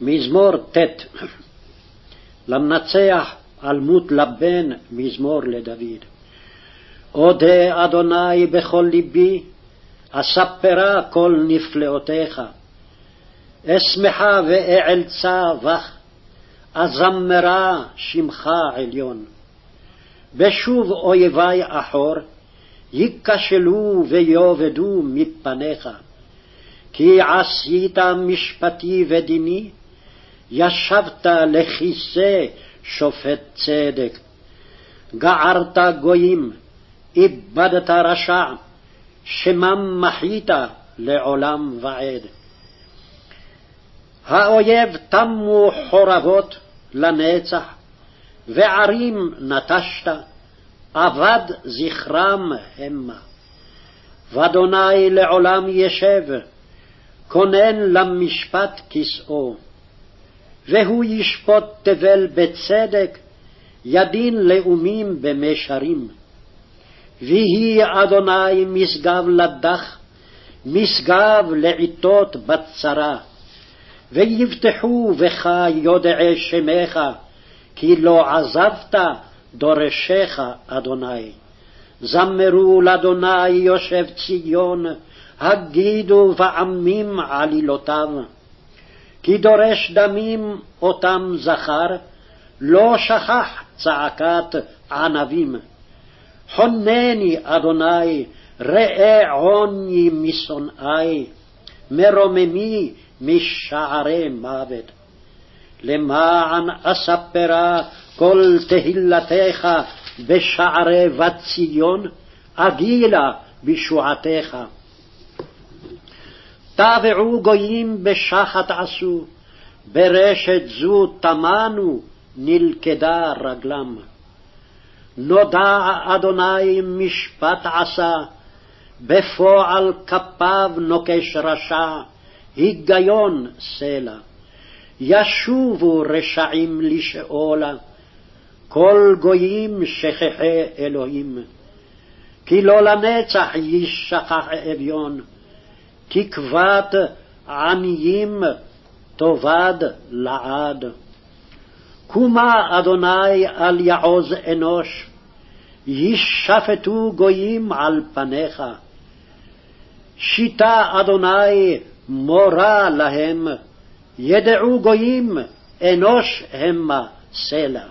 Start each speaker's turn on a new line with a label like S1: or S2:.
S1: מזמור ט' למנצח אלמות לבן מזמור לדוד. אודה אדוני בכל ליבי, אספרה כל נפלאותיך. אשמחה ואעלצה בך, אזמרה שמך עליון. בשוב אויבי אחור, ייכשלו ויאבדו מפניך. כי עשית משפטי ודיני, ישבת לכיסא שופט צדק. גערת גויים, איבדת רשע, שמם מחית לעולם ועד. האויב תמו חורבות לנצח, וערים נטשת, אבד זכרם המה. ואדוני לעולם ישב, כונן למשפט כסאו. והוא ישפוט תבל בצדק, ידין לאומים במישרים. ויהי אדוני משגב לדח, משגב לעתות בצרה. ויבטחו בך יודעי שמך, כי לא עזבת דורשך אדוני. זמרו לאדוני יושב ציון, הגידו בעמים עלילותיו. כי דורש דמים אותם זכר, לא שכח צעקת ענבים. חונני, אדוני, ראה עוני משונאי, מרוממי משערי מוות. למען אספרה כל תהילתך בשערי בת ציון, אגילה בשועתך. טבעו גויים בשחת עשו, ברשת זו טמנו, נלכדה רגלם. נודע אדוני משפט עשה, בפועל כפיו נוקש רשע, היגיון סלע. ישובו רשעים לשאולה, כל גויים שכחי אלוהים. כי לא לנצח ישכח אביון, תקוות עניים תאבד לעד. קומה אדוני על יעוז אנוש, ישפטו גויים על פניך. שיטה אדוני מורה להם, ידעו גויים אנוש המה סלע.